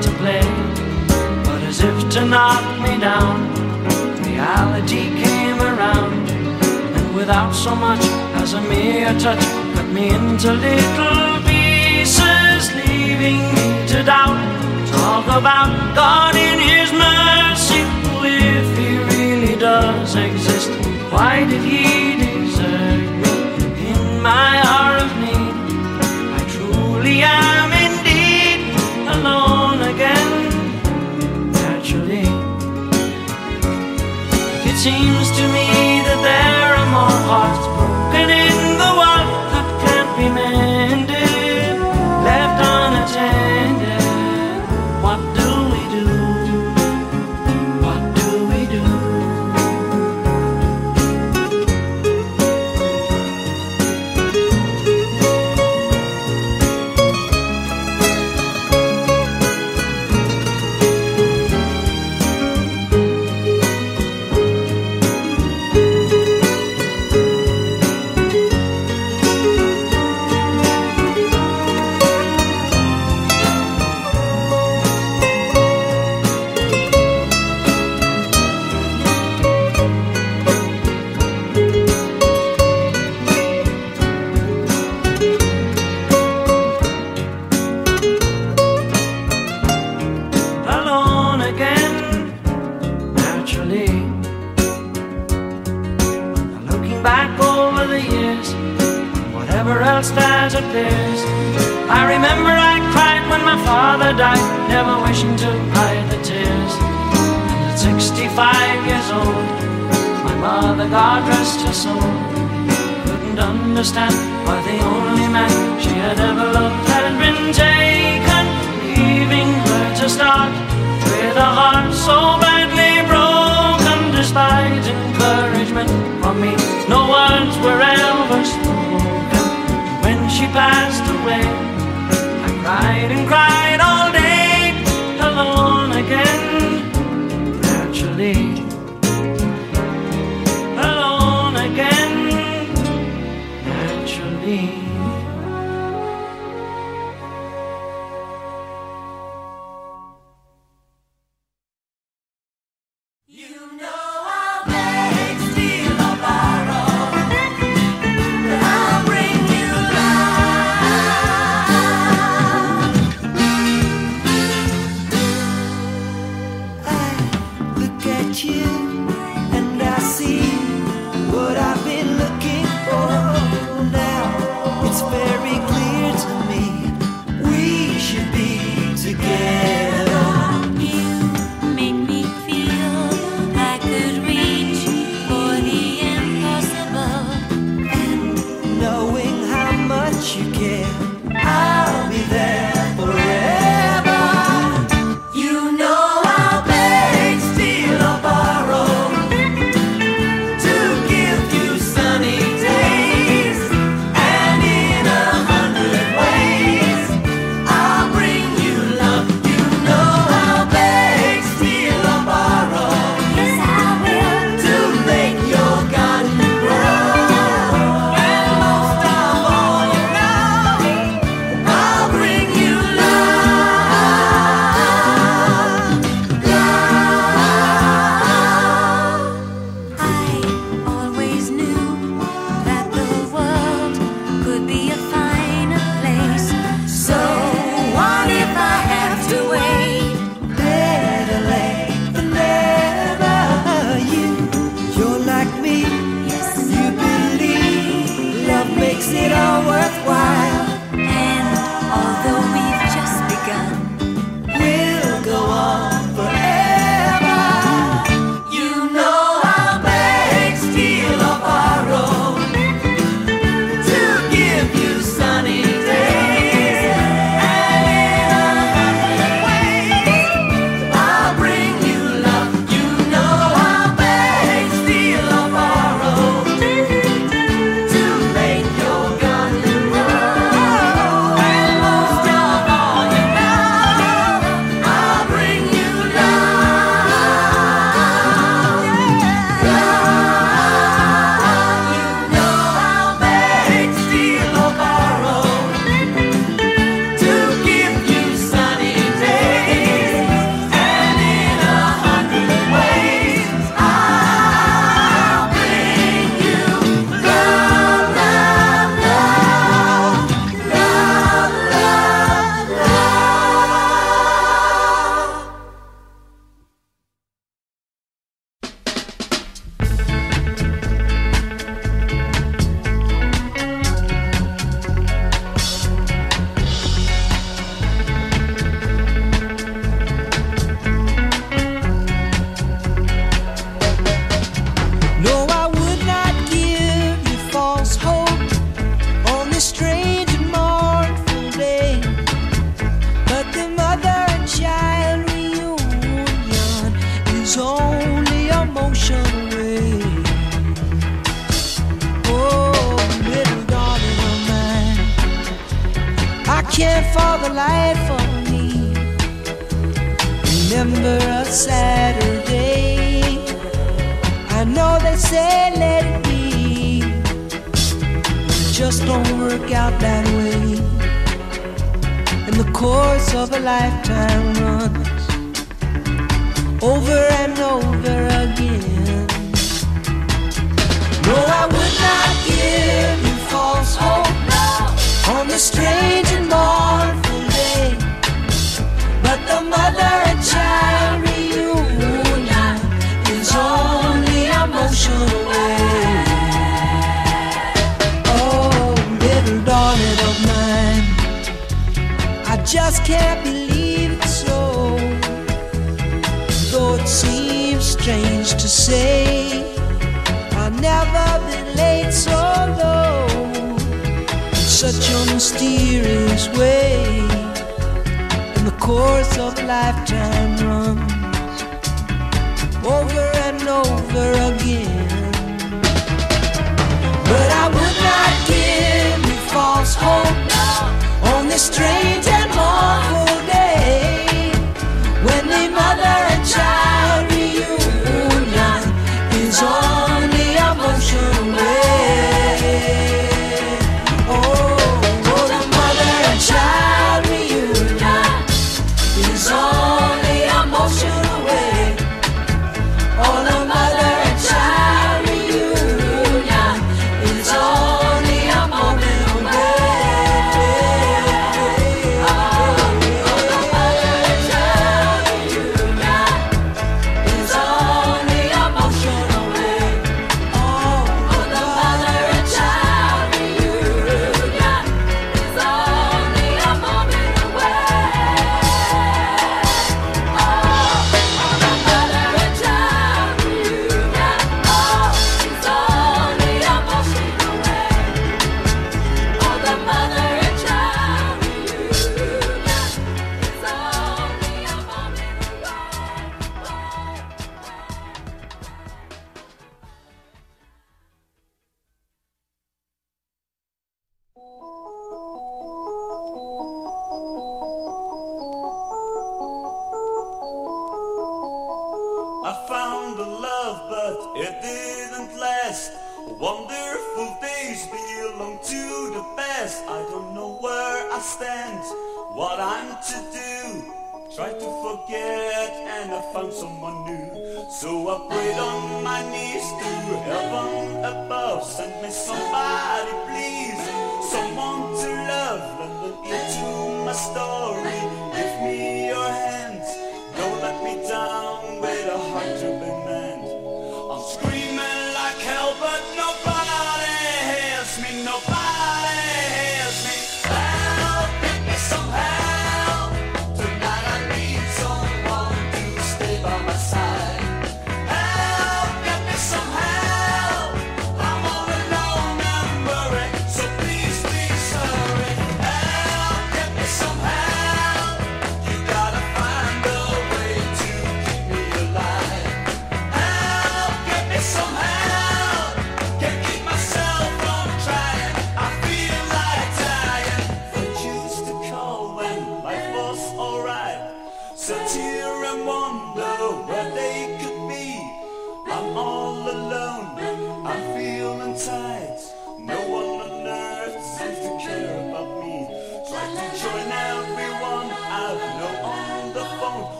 to play. But as if to knock me down, reality came around. And without so much as a mere touch, cut me into little pieces, leaving me to doubt. Talk about God in His mercy, if He really does exist. Why did He desert me in my hour of need? I truly am. seems to me that there are more hearts broken in die, never wishing to hide the tears. And at 65 years old, my mother, God rest her soul, couldn't understand why the only man she had ever loved had been taken, leaving her to start with a heart so badly broken, despite encouragement from me. No words were ever spoken when she passed away. Cried and cried all day, alone again.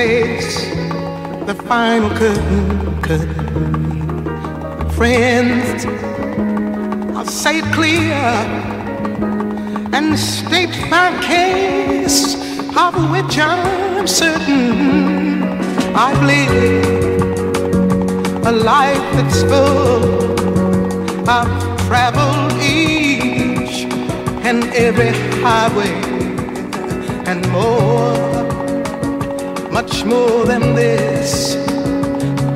Face the final curtain, curtain. Friends, I'll say it clear and state my case of which I'm certain. I've lived a life that's full. I've traveled each and every highway and more, much more than this.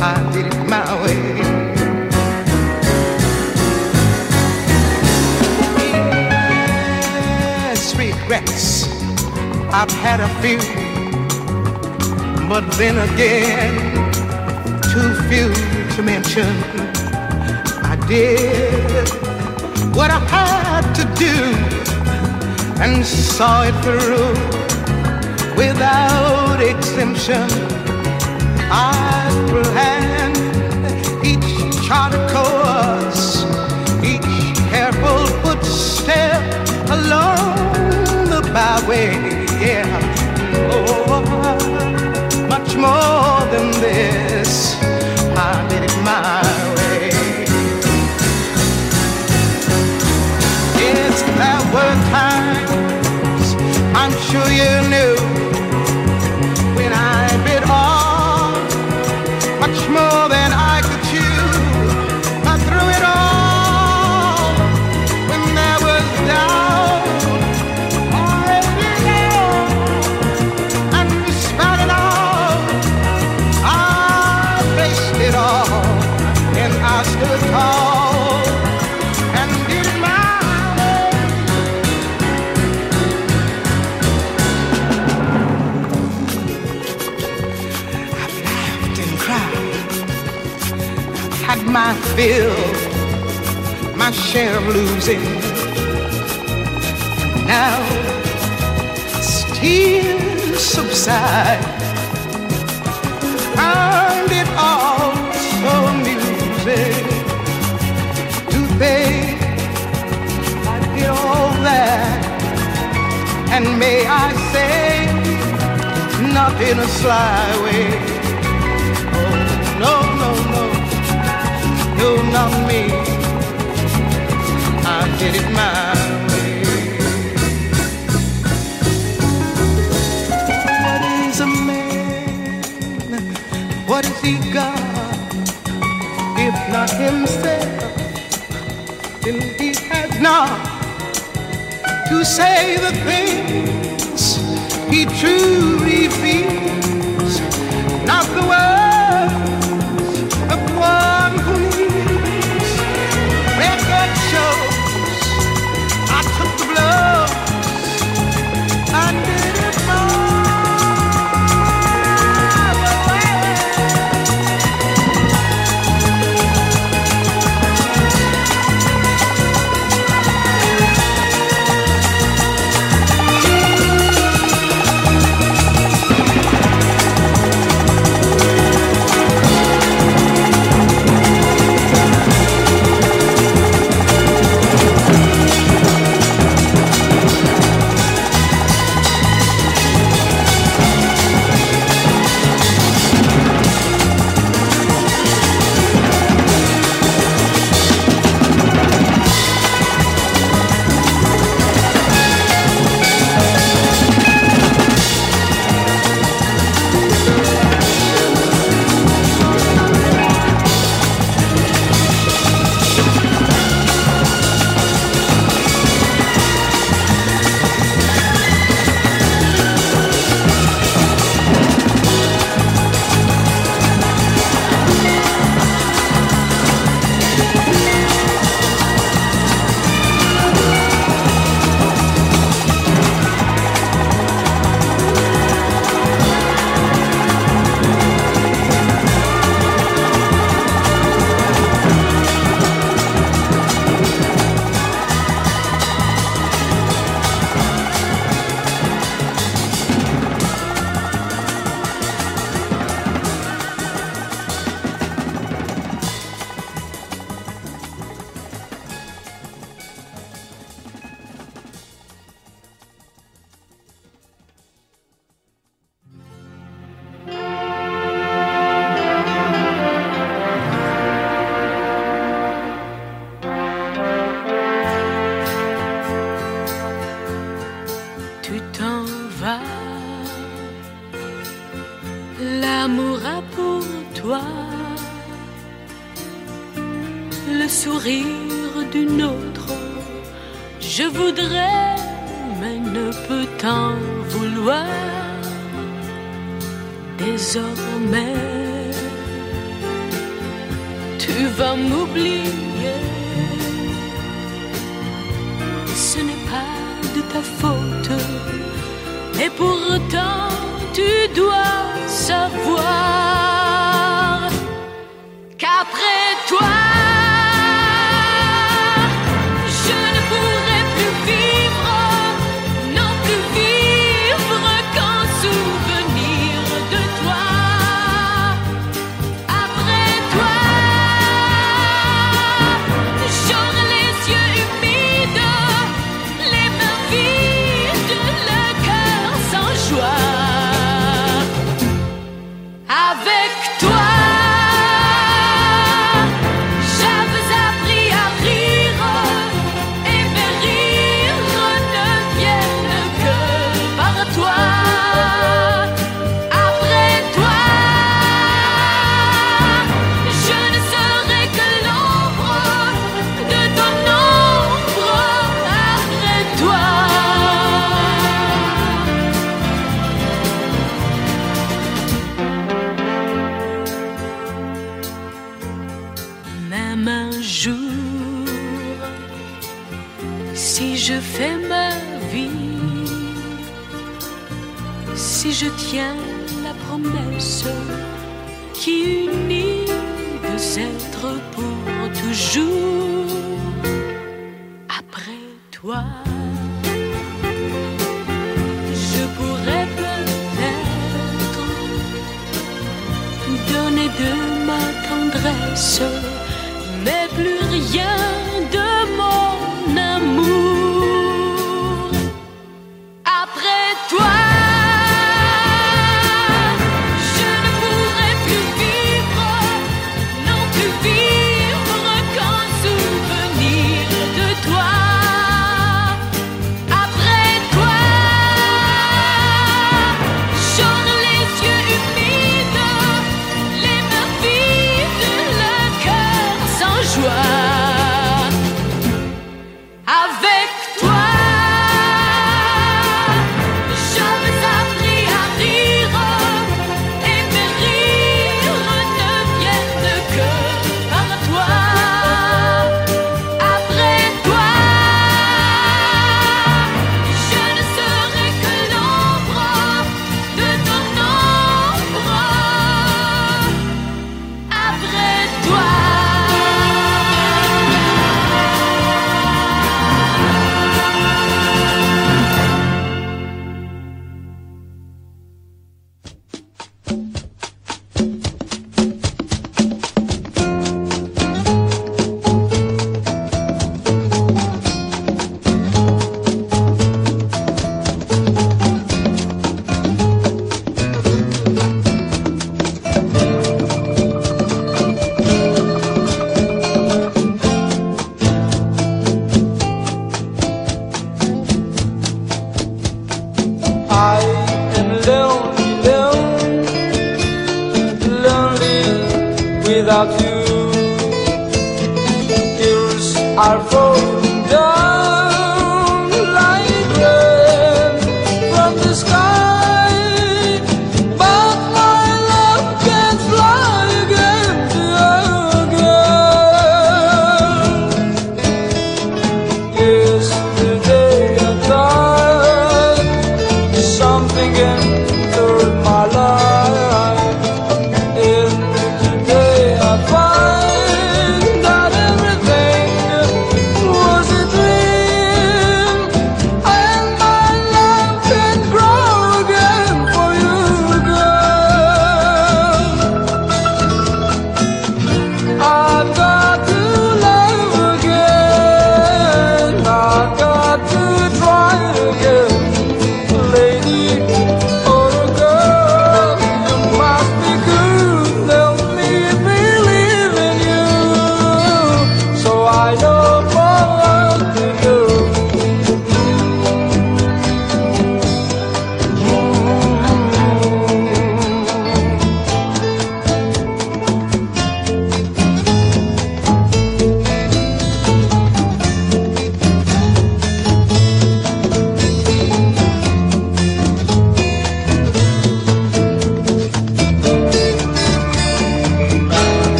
I did it my way. Regrets. I've had a few, but then again, too few to mention. I did what I had to do and saw it through without exemption. I planned each fill, my share of losing. Now, tears subside, found it all so amusing to think I did all that, and may I say, not in a sly way. No, not me. I did it my way. What is a man? What has he got? If not himself, then he has not to say the things he truly feels.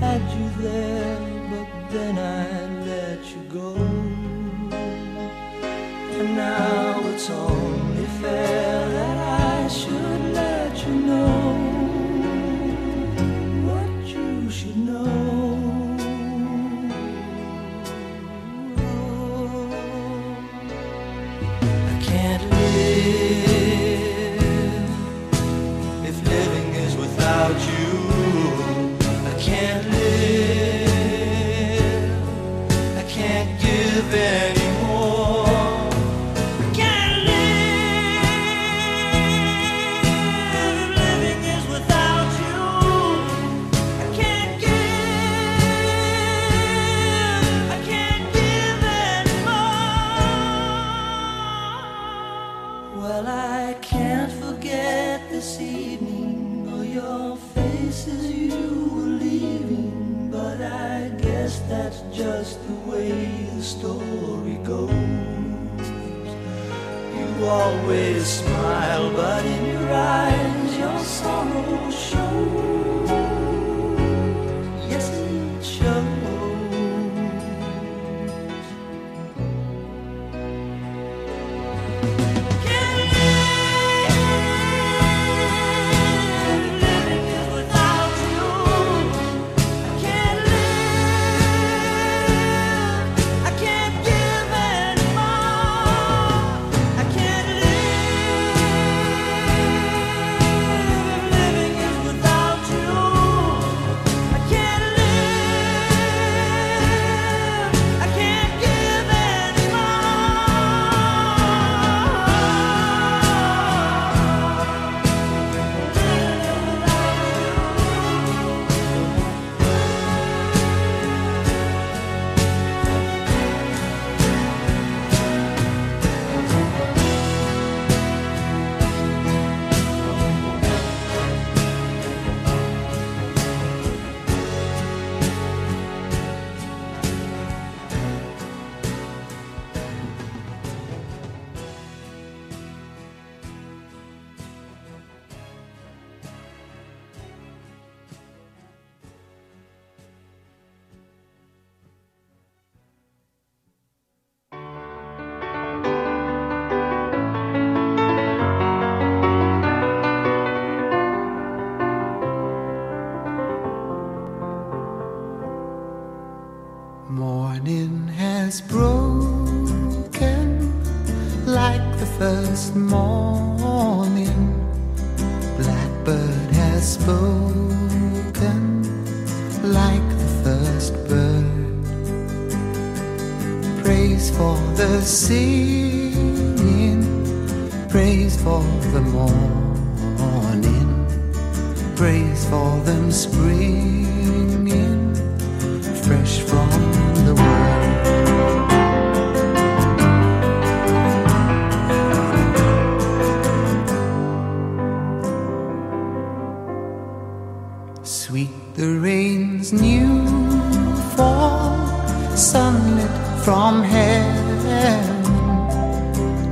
had you there, but then I let you go. And now it's all.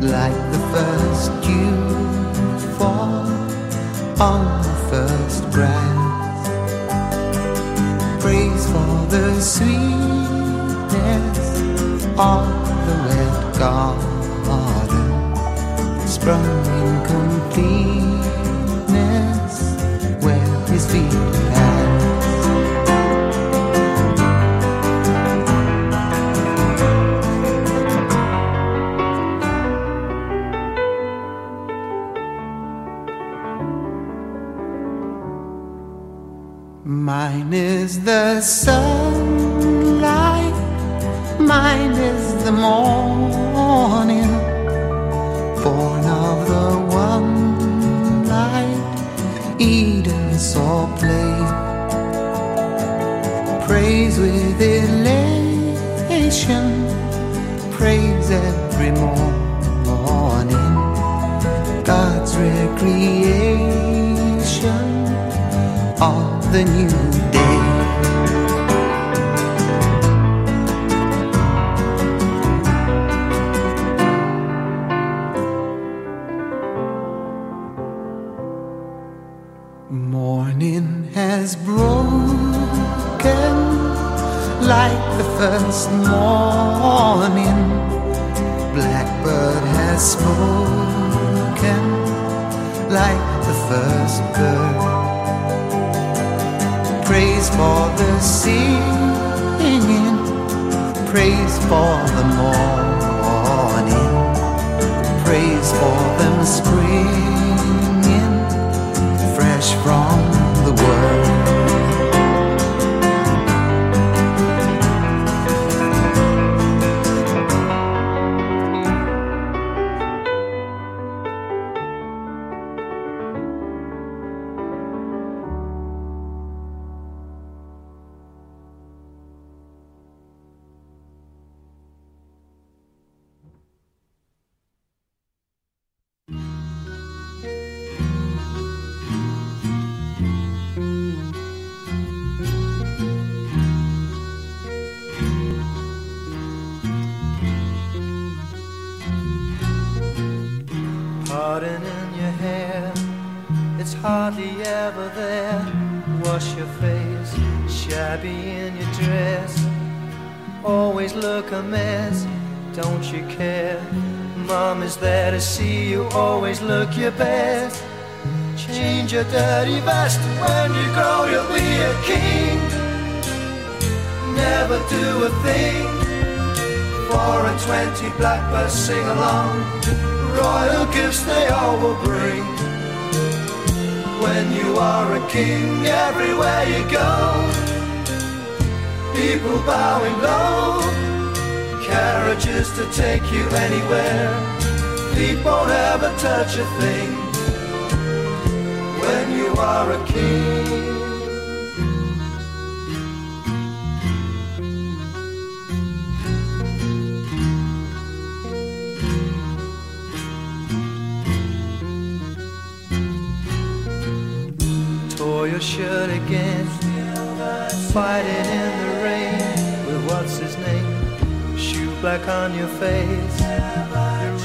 like the first dew fall on the first grass. Praise for the sweetness of the red garden, sprung in completeness where his feet. See you, always look your best. Change your dirty vest, when you grow you'll be a king. Never do a thing, four and twenty blackbirds sing along royal gifts they all will bring. When you are a king, everywhere you go, people bowing low, carriages to take you anywhere. Feet won't ever touch a thing. When you are a king. tore your shirt again, fighting in the rain with what's his name? Shoe black on your face,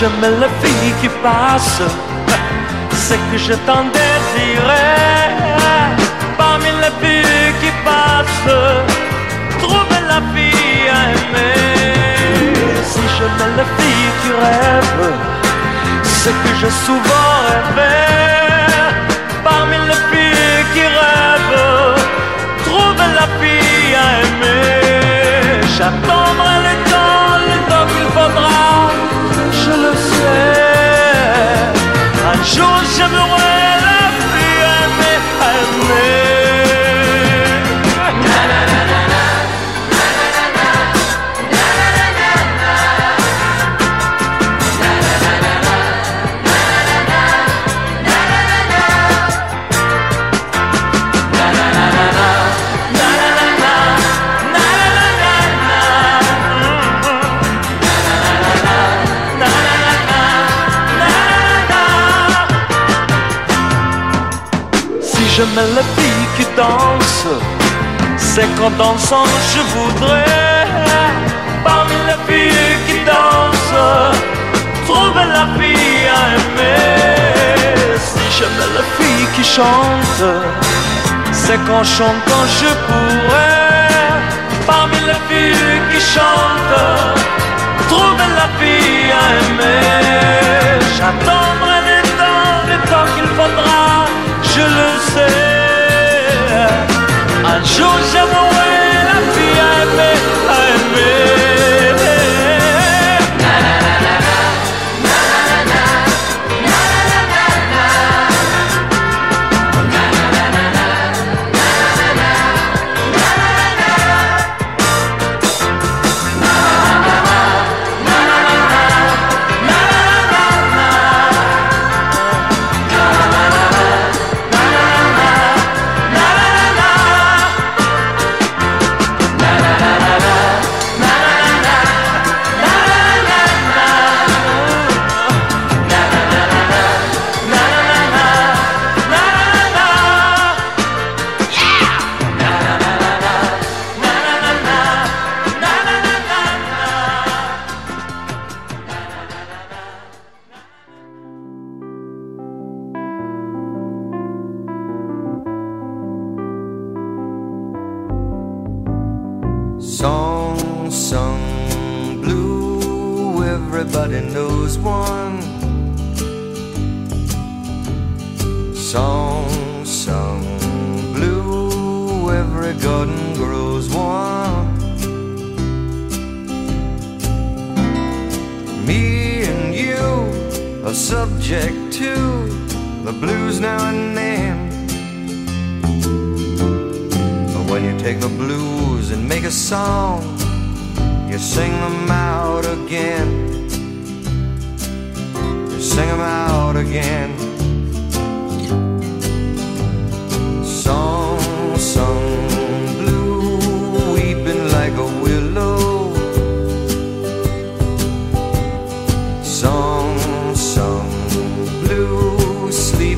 Jamais la fille qui passe, c'est que je t'en désirais. Parmi les filles qui passent, trouver la fille à aimer. Si jamais la fille qui rêve, c'est que j'ai souvent rêvé. Parmi les filles qui rêvent, trouver la fille à aimer. J'attendrai J'aurais jamais j'aime les filles qui dansent, c'est qu'en dansant je voudrais, parmi les filles qui dansent, trouver la fille à aimer. Si j'aime les filles qui chantent, c'est qu'en chantant je pourrais, parmi les filles qui chantent, trouver la fille à aimer. J'attendrai le temps, le temps qu'il faudra, je le sais. Un jour j'aimerai la fille à aimer, à aimer.